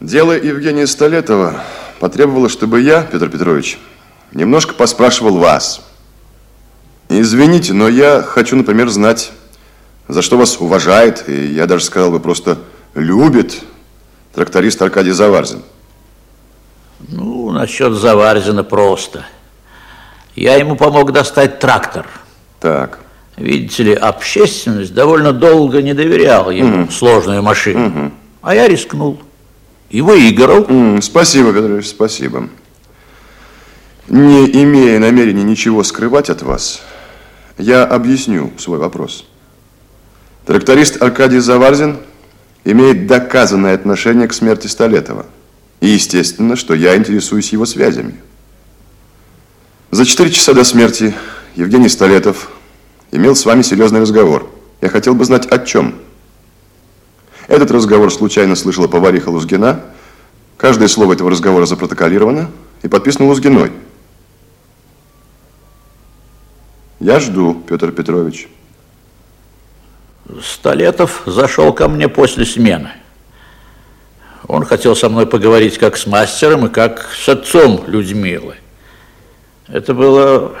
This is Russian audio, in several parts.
Дело Евгения Столетова потребовало, чтобы я, Петр Петрович, немножко поспрашивал вас. Извините, но я хочу, например, знать, за что вас уважает, и я даже сказал бы просто любит тракторист Аркадий Заварзин. Ну, насчет Заварзина просто. Я ему помог достать трактор. Так. Видите ли, общественность довольно долго не доверяла ему угу. сложную машину. Угу. А я рискнул. И выиграл. М спасибо, Петрович, спасибо. Не имея намерения ничего скрывать от вас, я объясню свой вопрос. Тракторист Аркадий Заварзин имеет доказанное отношение к смерти Столетова. И естественно, что я интересуюсь его связями. За четыре часа до смерти Евгений Столетов имел с вами серьезный разговор. Я хотел бы знать, о чем. Этот разговор случайно слышала повариха Лузгина. Каждое слово этого разговора запротоколировано и подписано Лузгиной. Я жду, Петр Петрович. Столетов зашел ко мне после смены. Он хотел со мной поговорить как с мастером и как с отцом Людмилы. Это было,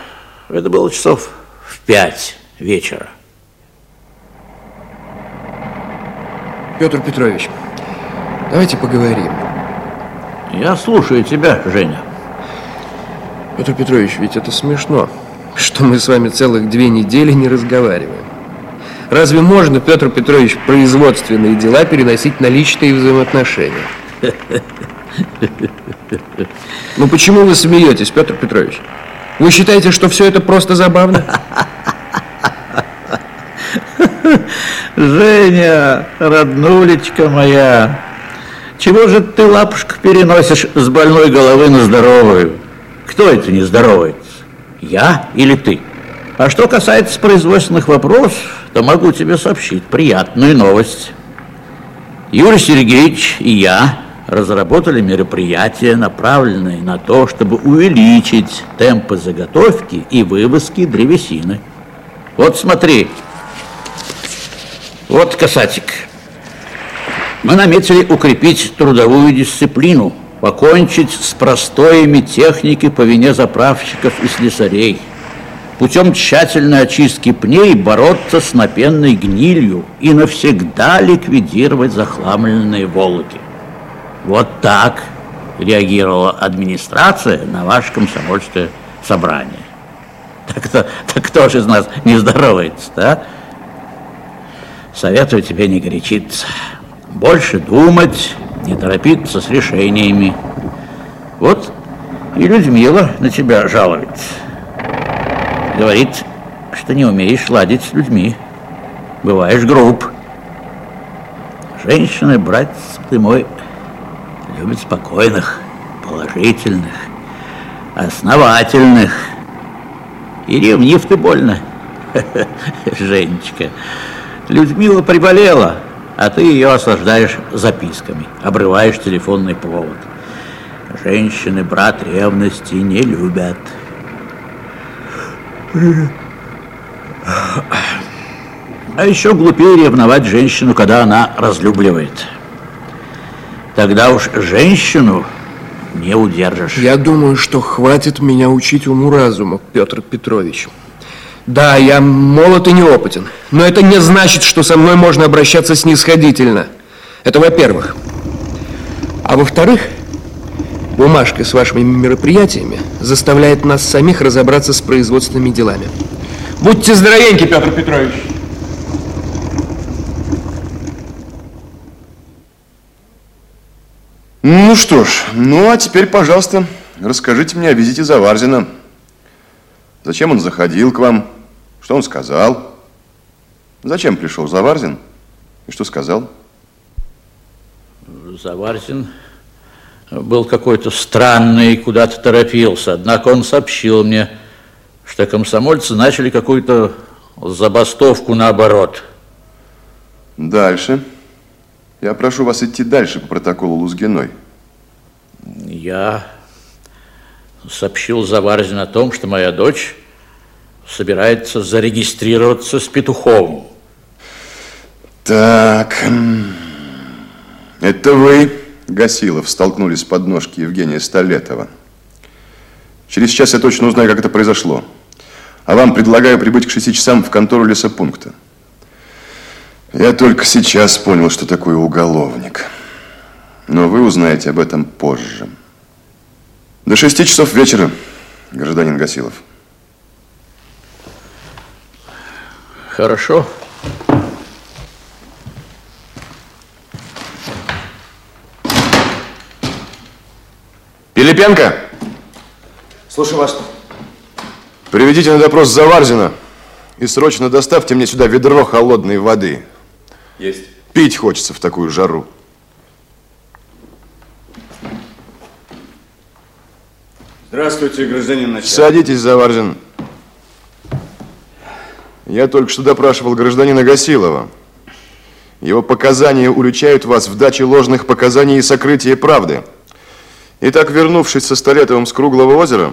это было часов в пять вечера. Петр Петрович, давайте поговорим. Я слушаю тебя, Женя. Петр Петрович, ведь это смешно, что мы с вами целых две недели не разговариваем. Разве можно, Петр Петрович, производственные дела переносить на личные взаимоотношения? Ну почему вы смеетесь, Петр Петрович? Вы считаете, что все это просто забавно? Женя, роднулечка моя, чего же ты лапушку переносишь с больной головы на здоровую? Кто это не здоровается? Я или ты? А что касается производственных вопросов, то могу тебе сообщить приятную новость. Юрий Сергеевич и я разработали мероприятия, направленные на то, чтобы увеличить темпы заготовки и вывозки древесины. Вот смотри, вот касатик. Мы наметили укрепить трудовую дисциплину, покончить с простоями техники по вине заправщиков и слесарей – путем тщательной очистки пней бороться с напенной гнилью и навсегда ликвидировать захламленные волоки. Вот так реагировала администрация на ваше комсомольское собрание. Так кто, так кто же из нас не здоровается, да? Советую тебе не горячиться. Больше думать, не торопиться с решениями. Вот и Людмила на тебя жалуется. Говорит, что не умеешь ладить с людьми. Бываешь груб. Женщины, брать ты мой, любят спокойных, положительных, основательных. И ревнив ты больно, Женечка. Людмила приболела, а ты ее осаждаешь записками, обрываешь телефонный провод. Женщины, брат, ревности не любят. А еще глупее ревновать женщину, когда она разлюбливает. Тогда уж женщину не удержишь. Я думаю, что хватит меня учить уму-разуму, Петр Петрович. Да, я молод и неопытен, но это не значит, что со мной можно обращаться снисходительно. Это во-первых. А во-вторых, Бумажка с вашими мероприятиями заставляет нас самих разобраться с производственными делами. Будьте здоровеньки, Петр Петрович. Ну что ж, ну а теперь, пожалуйста, расскажите мне о визите Заварзина. Зачем он заходил к вам? Что он сказал? Зачем пришел Заварзин? И что сказал? Заварзин был какой-то странный, куда-то торопился. Однако он сообщил мне, что комсомольцы начали какую-то забастовку наоборот. Дальше. Я прошу вас идти дальше по протоколу Лузгиной. Я сообщил Заварзин о том, что моя дочь собирается зарегистрироваться с Петуховым. Так, это вы Гасилов столкнулись с подножки Евгения Столетова. Через час я точно узнаю, как это произошло. А вам предлагаю прибыть к 6 часам в контору лесопункта. Я только сейчас понял, что такое уголовник. Но вы узнаете об этом позже. До шести часов вечера, гражданин Гасилов. Хорошо. Пилипенко! Слушаю вас. Приведите на допрос Заварзина и срочно доставьте мне сюда ведро холодной воды. Есть. Пить хочется в такую жару. Здравствуйте, гражданин начальник. Садитесь, Заварзин. Я только что допрашивал гражданина Гасилова. Его показания уличают вас в даче ложных показаний и сокрытии правды. Итак, вернувшись со Столетовым с Круглого озера,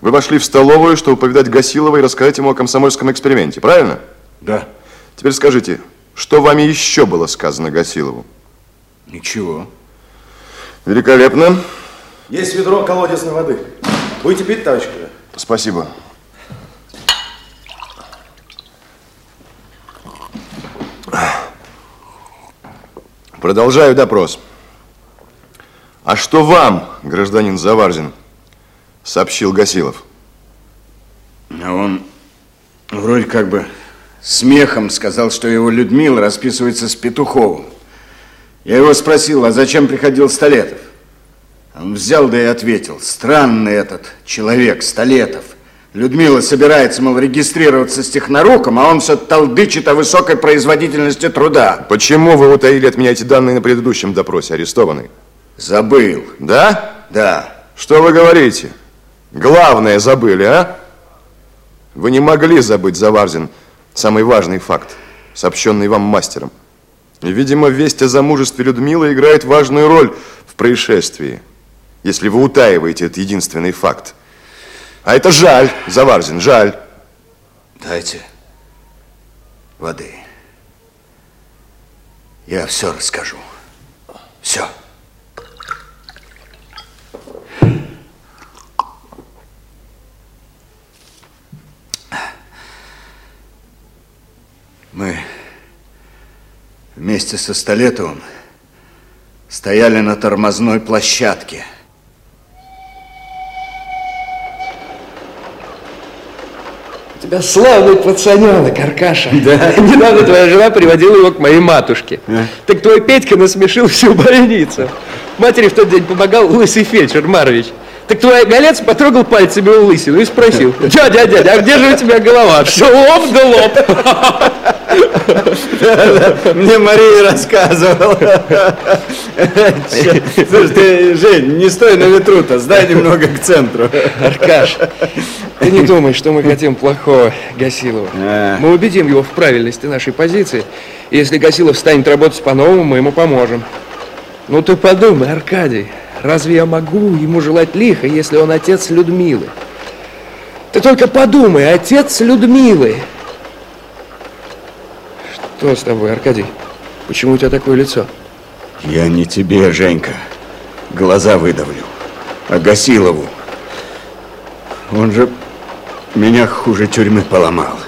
вы вошли в столовую, чтобы повидать Гасилова и рассказать ему о комсомольском эксперименте, правильно? Да. Теперь скажите, что вами еще было сказано Гасилову? Ничего. Великолепно. Есть ведро колодезной воды. Будете пить, товарищ? Спасибо. Продолжаю допрос. А что вам, гражданин Заварзин, сообщил Гасилов? А он вроде как бы смехом сказал, что его Людмила расписывается с Петуховым. Я его спросил, а зачем приходил Столетов? Он взял да и ответил, странный этот человек, Столетов. Людмила собирается, мол, регистрироваться с техноруком, а он все толдычит о высокой производительности труда. Почему вы утаили от меня эти данные на предыдущем допросе, арестованный? Забыл. Да? Да. Что вы говорите? Главное забыли, а? Вы не могли забыть, Заварзин, самый важный факт, сообщенный вам мастером. И, видимо, весть о замужестве Людмилы играет важную роль в происшествии, если вы утаиваете этот единственный факт. А это жаль, Заварзин, жаль. Дайте воды. Я все расскажу. Все. Мы вместе со Столетовым стояли на тормозной площадке. Тебя славный пацаненок, Аркаша. Да. Недавно твоя жена приводила его к моей матушке. Так твой Петька насмешил всю больницу. Матери в тот день помогал лысый фельдшер Марович. Так твой голец потрогал пальцами у лысину и спросил, дядя, дядя, а где же у тебя голова? Все лоб да лоб. Мне Мария рассказывала. Слушай, ты, Жень, не стой на ветру-то, сдай немного к центру. Аркаш, ты не думай, что мы хотим плохого Гасилова. А. Мы убедим его в правильности нашей позиции. Если Гасилов станет работать по-новому, мы ему поможем. Ну ты подумай, Аркадий, разве я могу ему желать лихо, если он отец Людмилы? Ты только подумай, отец Людмилы. Что с тобой, Аркадий? Почему у тебя такое лицо? Я не тебе, Женька, глаза выдавлю, а Гасилову. Он же меня хуже тюрьмы поломал.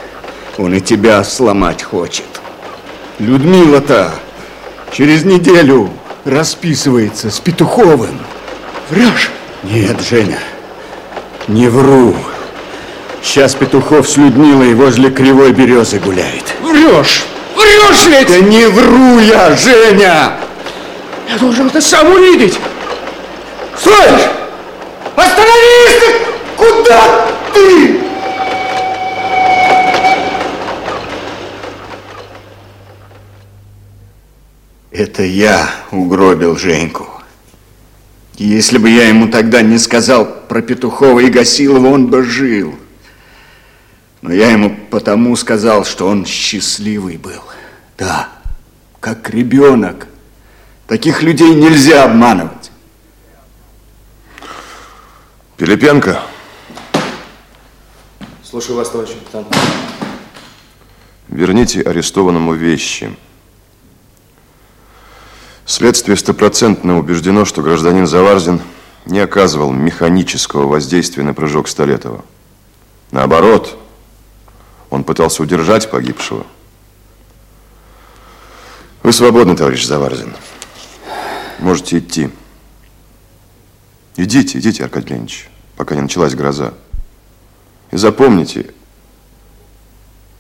Он и тебя сломать хочет. Людмила-то через неделю расписывается с Петуховым. Врешь? Нет, Женя, не вру. Сейчас Петухов с Людмилой возле Кривой Березы гуляет. Врешь! Врешь ведь! Да не вру я, Женя! Я должен это сам увидеть. Стой! Остановись! ты! Куда ты? Это я угробил Женьку. Если бы я ему тогда не сказал про Петухова и Гасилова, он бы жил. Но я ему потому сказал, что он счастливый был. Да, как ребенок. Таких людей нельзя обманывать. Пилипенко, Слушаю вас, товарищ капитан. верните арестованному вещи. Следствие стопроцентно убеждено, что гражданин Заварзин не оказывал механического воздействия на прыжок Столетова. Наоборот, он пытался удержать погибшего. Вы свободны, товарищ Заварзин. Можете идти. Идите, идите, Аркадий Леонидович, пока не началась гроза. И запомните,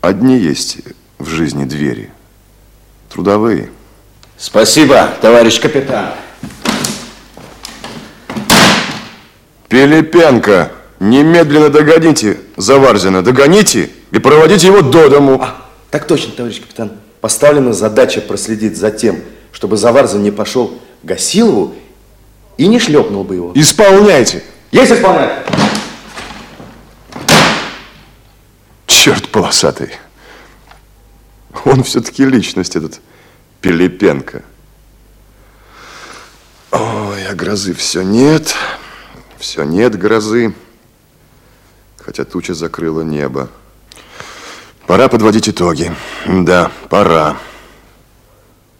одни есть в жизни двери. Трудовые. Спасибо, товарищ капитан. Пилипенко, немедленно догоните Заварзина, догоните и проводите его до дому. А, так точно, товарищ капитан. Поставлена задача проследить за тем, чтобы Заварзин не пошел Гасилову и не шлепнул бы его. Исполняйте. Есть исполнять! Черт полосатый. Он все-таки личность, этот Пилипенко. Ой, а грозы все нет. Все нет грозы. Хотя туча закрыла небо. Пора подводить итоги. Да, пора.